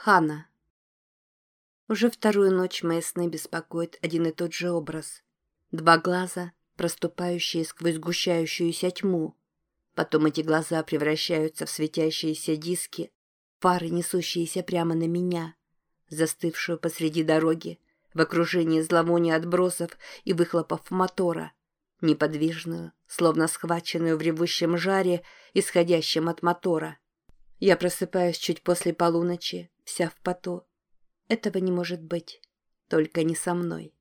Хана. Уже вторую ночь мои сны беспокоит один и тот же образ. Два глаза, проступающие сквозь сгущающуюся тьму. Потом эти глаза превращаются в светящиеся диски, фары, несущиеся прямо на меня, застывшую посреди дороги, в окружении зловония отбросов и выхлопов мотора, неподвижную, словно схваченную в ревущем жаре, исходящем от мотора. Я просыпаюсь чуть после полуночи, вся в поту. Этого не может быть. Только не со мной.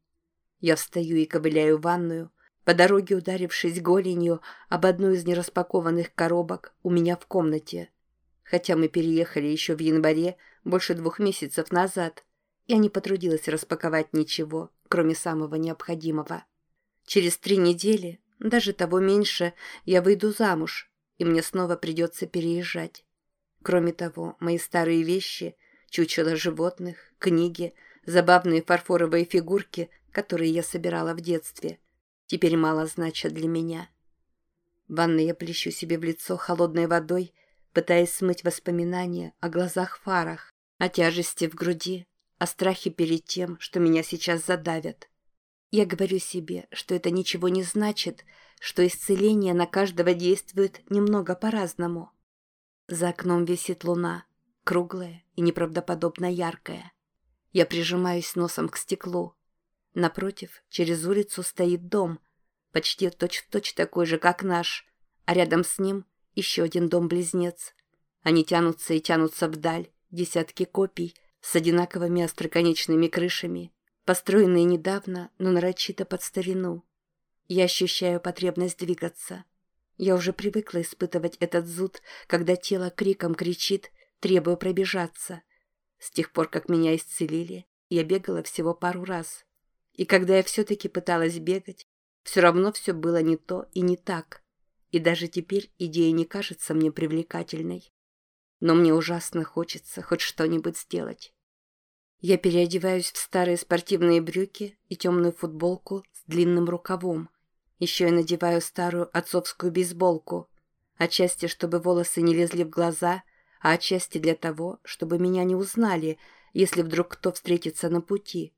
Я встаю и ковыляю в ванную, по дороге ударившись голенью об одну из нераспакованных коробок у меня в комнате. Хотя мы переехали еще в январе, больше двух месяцев назад, я не потрудилась распаковать ничего, кроме самого необходимого. Через три недели, даже того меньше, я выйду замуж, и мне снова придется переезжать. Кроме того, мои старые вещи, чучело животных, книги, забавные фарфоровые фигурки, которые я собирала в детстве, теперь мало значат для меня. В ванной я плещу себе в лицо холодной водой, пытаясь смыть воспоминания о глазах-фарах, о тяжести в груди, о страхе перед тем, что меня сейчас задавят. Я говорю себе, что это ничего не значит, что исцеление на каждого действует немного по-разному. За окном висит луна, круглая и неправдоподобно яркая. Я прижимаюсь носом к стеклу. Напротив, через улицу стоит дом, почти точь-в-точь точь такой же, как наш, а рядом с ним еще один дом-близнец. Они тянутся и тянутся вдаль, десятки копий, с одинаковыми остроконечными крышами, построенные недавно, но нарочито под старину. Я ощущаю потребность двигаться. Я уже привыкла испытывать этот зуд, когда тело криком кричит, требуя пробежаться. С тех пор, как меня исцелили, я бегала всего пару раз. И когда я все-таки пыталась бегать, все равно все было не то и не так. И даже теперь идея не кажется мне привлекательной. Но мне ужасно хочется хоть что-нибудь сделать. Я переодеваюсь в старые спортивные брюки и темную футболку с длинным рукавом. Еще я надеваю старую отцовскую бейсболку. Отчасти, чтобы волосы не лезли в глаза, а отчасти для того, чтобы меня не узнали, если вдруг кто встретится на пути.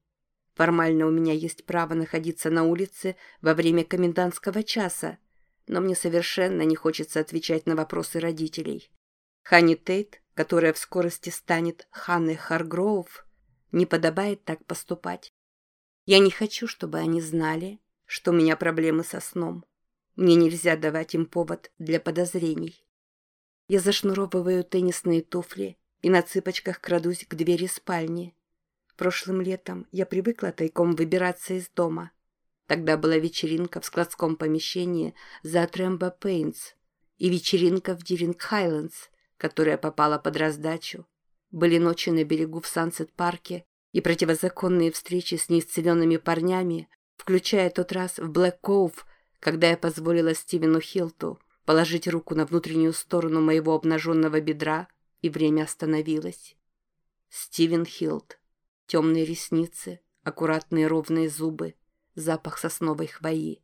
Формально у меня есть право находиться на улице во время комендантского часа, но мне совершенно не хочется отвечать на вопросы родителей. Ханни Тейт, которая в скорости станет Ханной Харгроув, не подобает так поступать. Я не хочу, чтобы они знали, что у меня проблемы со сном. Мне нельзя давать им повод для подозрений. Я зашнуровываю теннисные туфли и на цыпочках крадусь к двери спальни. Прошлым летом я привыкла тайком выбираться из дома. Тогда была вечеринка в складском помещении за Трэмбо Пейнтс и вечеринка в Диринг Хайлендс, которая попала под раздачу. Были ночи на берегу в Сансет-парке и противозаконные встречи с неисцеленными парнями, включая тот раз в Блэк Коув, когда я позволила Стивену Хилту положить руку на внутреннюю сторону моего обнаженного бедра, и время остановилось. Стивен Хилт. Темные ресницы, аккуратные ровные зубы, запах сосновой хвои.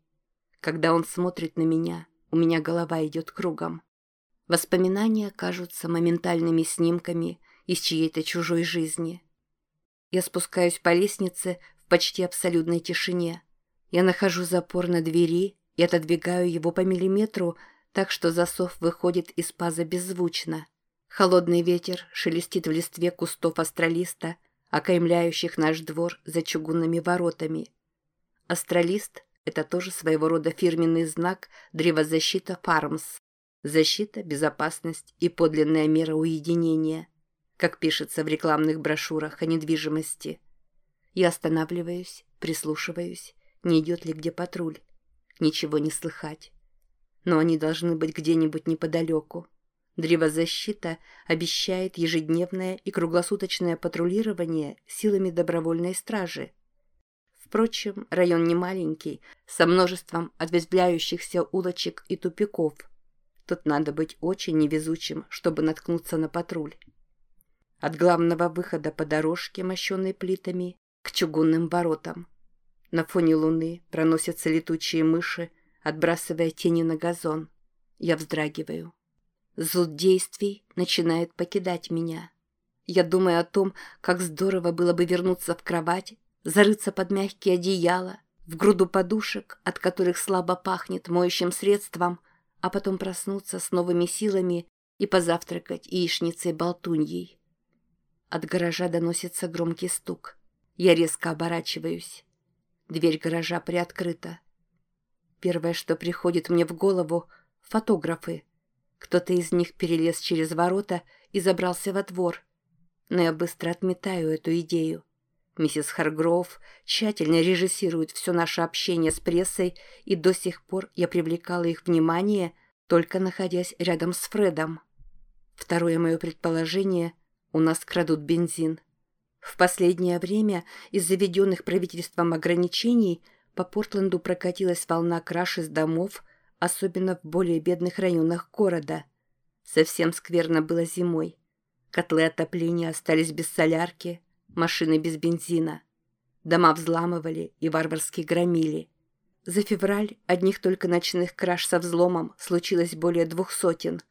Когда он смотрит на меня, у меня голова идет кругом. Воспоминания кажутся моментальными снимками из чьей-то чужой жизни. Я спускаюсь по лестнице почти абсолютной тишине. Я нахожу запор на двери и отодвигаю его по миллиметру, так что засов выходит из паза беззвучно. Холодный ветер шелестит в листве кустов астролиста, окаймляющих наш двор за чугунными воротами. Астролист — это тоже своего рода фирменный знак древозащита Фармс. Защита, безопасность и подлинная мера уединения, как пишется в рекламных брошюрах о недвижимости. Я останавливаюсь, прислушиваюсь, не идет ли где патруль. Ничего не слыхать. Но они должны быть где-нибудь неподалеку. Древозащита обещает ежедневное и круглосуточное патрулирование силами добровольной стражи. Впрочем, район не маленький, со множеством ответвляющихся улочек и тупиков. Тут надо быть очень невезучим, чтобы наткнуться на патруль. От главного выхода по дорожке, мощенной плитами, чугунным воротам. На фоне луны проносятся летучие мыши, отбрасывая тени на газон. Я вздрагиваю. Зуд действий начинает покидать меня. Я думаю о том, как здорово было бы вернуться в кровать, зарыться под мягкие одеяла, в груду подушек, от которых слабо пахнет моющим средством, а потом проснуться с новыми силами и позавтракать яичницей-болтуньей. От гаража доносится громкий стук. Я резко оборачиваюсь. Дверь гаража приоткрыта. Первое, что приходит мне в голову — фотографы. Кто-то из них перелез через ворота и забрался во двор. Но я быстро отметаю эту идею. Миссис Харгроув тщательно режиссирует все наше общение с прессой, и до сих пор я привлекала их внимание, только находясь рядом с Фредом. Второе мое предположение – у нас крадут бензин. В последнее время из заведенных правительством ограничений по Портленду прокатилась волна краж из домов, особенно в более бедных районах города. Совсем скверно было зимой. Котлы отопления остались без солярки, машины без бензина. Дома взламывали и варварски громили. За февраль одних только ночных краж со взломом случилось более двух сотен.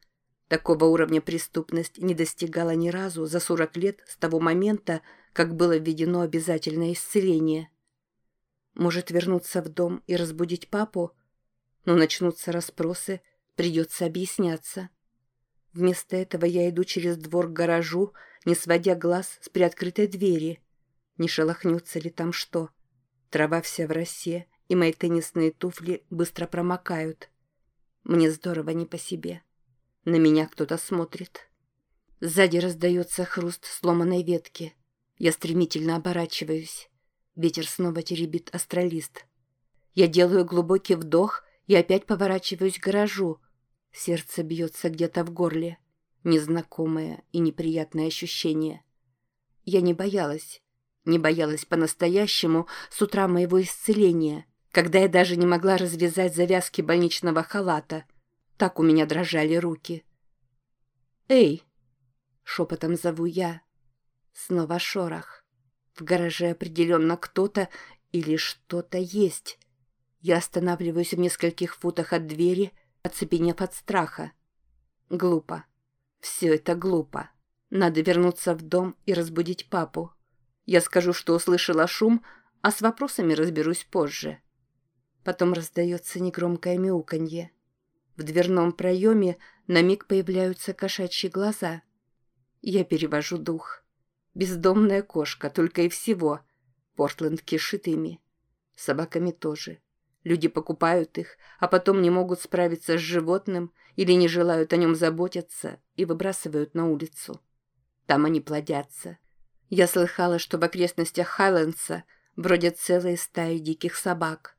Такого уровня преступность не достигала ни разу за 40 лет с того момента, как было введено обязательное исцеление. Может вернуться в дом и разбудить папу? Но начнутся расспросы, придется объясняться. Вместо этого я иду через двор к гаражу, не сводя глаз с приоткрытой двери. Не шелохнется ли там что? Трава вся в росе, и мои теннисные туфли быстро промокают. Мне здорово не по себе. На меня кто-то смотрит. Сзади раздается хруст сломанной ветки. Я стремительно оборачиваюсь. Ветер снова теребит астралист. Я делаю глубокий вдох и опять поворачиваюсь к гаражу. Сердце бьется где-то в горле. Незнакомое и неприятное ощущение. Я не боялась. Не боялась по-настоящему с утра моего исцеления, когда я даже не могла развязать завязки больничного халата. Так у меня дрожали руки. «Эй!» — шепотом зову я. Снова шорох. В гараже определенно кто-то или что-то есть. Я останавливаюсь в нескольких футах от двери, оцепенев от страха. Глупо. Все это глупо. Надо вернуться в дом и разбудить папу. Я скажу, что услышала шум, а с вопросами разберусь позже. Потом раздается негромкое мяуканье. В дверном проеме на миг появляются кошачьи глаза. Я перевожу дух. Бездомная кошка, только и всего. Портленд кишит ими. Собаками тоже. Люди покупают их, а потом не могут справиться с животным или не желают о нем заботиться и выбрасывают на улицу. Там они плодятся. Я слыхала, что в окрестностях Хайлендса бродят целые стаи диких собак.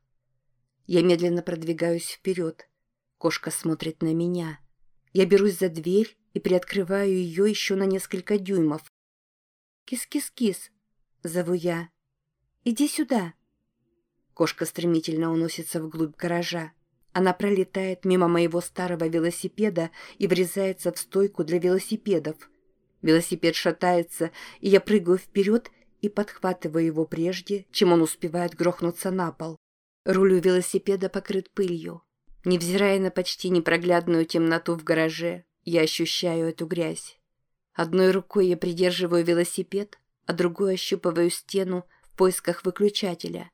Я медленно продвигаюсь вперед. Кошка смотрит на меня. Я берусь за дверь и приоткрываю ее еще на несколько дюймов. «Кис-кис-кис!» — зову я. «Иди сюда!» Кошка стремительно уносится вглубь гаража. Она пролетает мимо моего старого велосипеда и врезается в стойку для велосипедов. Велосипед шатается, и я прыгаю вперед и подхватываю его прежде, чем он успевает грохнуться на пол. Руль велосипеда покрыт пылью. Невзирая на почти непроглядную темноту в гараже, я ощущаю эту грязь. Одной рукой я придерживаю велосипед, а другой ощупываю стену в поисках выключателя.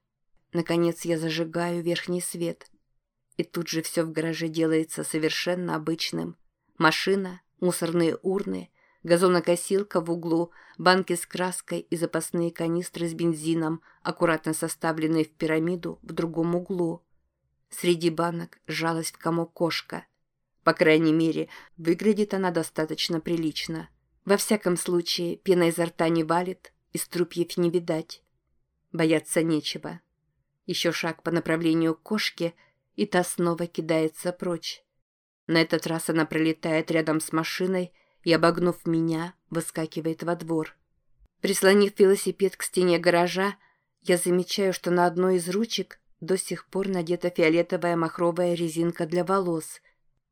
Наконец я зажигаю верхний свет. И тут же все в гараже делается совершенно обычным. Машина, мусорные урны, газонокосилка в углу, банки с краской и запасные канистры с бензином, аккуратно составленные в пирамиду в другом углу. Среди банок сжалась в комок кошка. По крайней мере, выглядит она достаточно прилично. Во всяком случае, пена изо рта не валит, и струпьев не видать. Бояться нечего. Еще шаг по направлению к кошке, и та снова кидается прочь. На этот раз она пролетает рядом с машиной и, обогнув меня, выскакивает во двор. Прислонив велосипед к стене гаража, я замечаю, что на одной из ручек до сих пор надета фиолетовая махровая резинка для волос.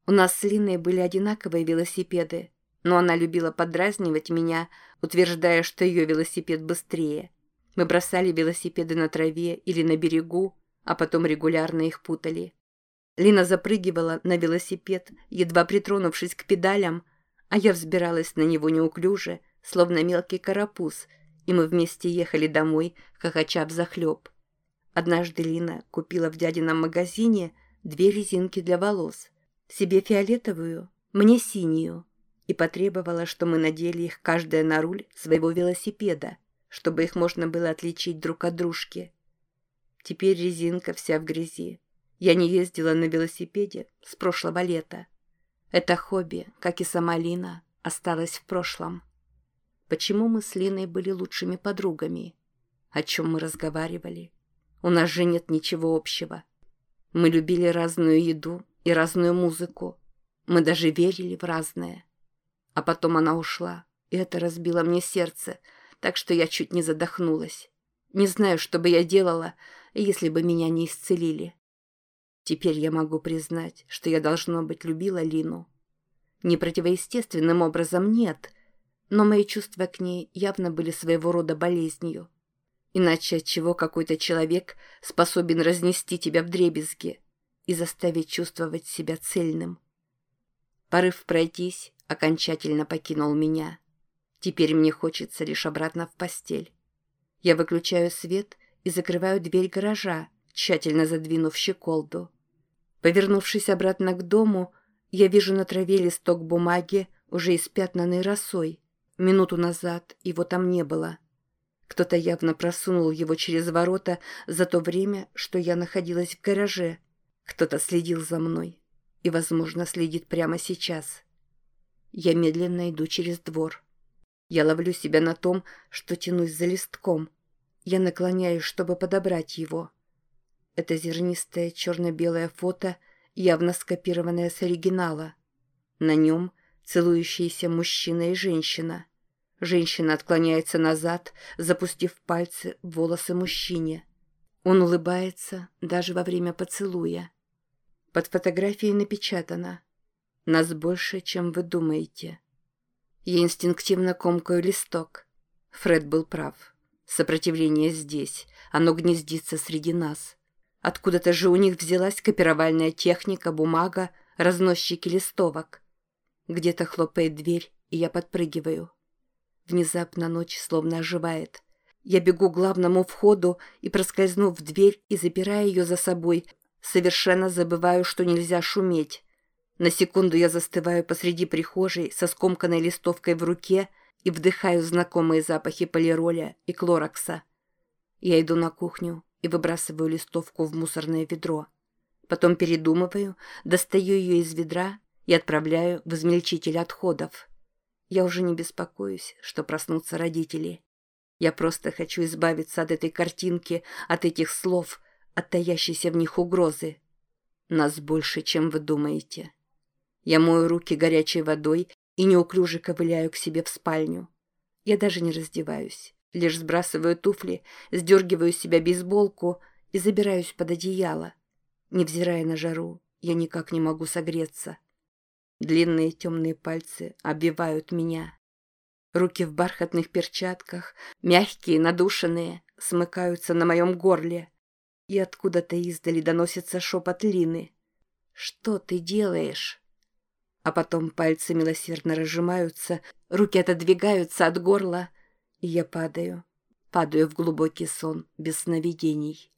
У нас с Линой были одинаковые велосипеды, но она любила подразнивать меня, утверждая, что ее велосипед быстрее. Мы бросали велосипеды на траве или на берегу, а потом регулярно их путали. Лина запрыгивала на велосипед, едва притронувшись к педалям, а я взбиралась на него неуклюже, словно мелкий карапуз, и мы вместе ехали домой, хохоча взахлеб. Однажды Лина купила в дядином магазине две резинки для волос. Себе фиолетовую, мне синюю. И потребовала, что мы надели их каждая на руль своего велосипеда, чтобы их можно было отличить друг от дружки. Теперь резинка вся в грязи. Я не ездила на велосипеде с прошлого лета. Это хобби, как и сама Лина, осталось в прошлом. Почему мы с Линой были лучшими подругами? О чем мы разговаривали? У нас же нет ничего общего. Мы любили разную еду и разную музыку. Мы даже верили в разное. А потом она ушла, и это разбило мне сердце, так что я чуть не задохнулась. Не знаю, что бы я делала, если бы меня не исцелили. Теперь я могу признать, что я, должно быть, любила Лину. Не противоестественным образом нет, но мои чувства к ней явно были своего рода болезнью. Иначе от чего какой-то человек способен разнести тебя в дребезги и заставить чувствовать себя цельным? Порыв пройтись окончательно покинул меня. Теперь мне хочется лишь обратно в постель. Я выключаю свет и закрываю дверь гаража, тщательно задвинув щеколду. Повернувшись обратно к дому, я вижу на траве листок бумаги, уже испятнанный росой. Минуту назад его там не было. Кто-то явно просунул его через ворота за то время, что я находилась в гараже. Кто-то следил за мной и, возможно, следит прямо сейчас. Я медленно иду через двор. Я ловлю себя на том, что тянусь за листком. Я наклоняюсь, чтобы подобрать его. Это зернистое черно-белое фото, явно скопированное с оригинала. На нем целующиеся мужчина и женщина – Женщина отклоняется назад, запустив пальцы в волосы мужчине. Он улыбается даже во время поцелуя. Под фотографией напечатано «Нас больше, чем вы думаете». Я инстинктивно комкаю листок. Фред был прав. Сопротивление здесь. Оно гнездится среди нас. Откуда-то же у них взялась копировальная техника, бумага, разносчики листовок. Где-то хлопает дверь, и я подпрыгиваю. Внезапно ночь словно оживает. Я бегу к главному входу и, проскользнув в дверь и запирая ее за собой, совершенно забываю, что нельзя шуметь. На секунду я застываю посреди прихожей со скомканной листовкой в руке и вдыхаю знакомые запахи полироля и клорокса. Я иду на кухню и выбрасываю листовку в мусорное ведро. Потом передумываю, достаю ее из ведра и отправляю в измельчитель отходов. Я уже не беспокоюсь, что проснутся родители. Я просто хочу избавиться от этой картинки, от этих слов, от таящейся в них угрозы. Нас больше, чем вы думаете. Я мою руки горячей водой и неуклюже ковыляю к себе в спальню. Я даже не раздеваюсь, лишь сбрасываю туфли, сдергиваю с себя бейсболку и забираюсь под одеяло. Невзирая на жару, я никак не могу согреться. Длинные темные пальцы обвивают меня. Руки в бархатных перчатках, мягкие, надушенные, смыкаются на моем горле. И откуда-то издали доносится шепот Лины. «Что ты делаешь?» А потом пальцы милосердно разжимаются, руки отодвигаются от горла, и я падаю, падаю в глубокий сон без сновидений.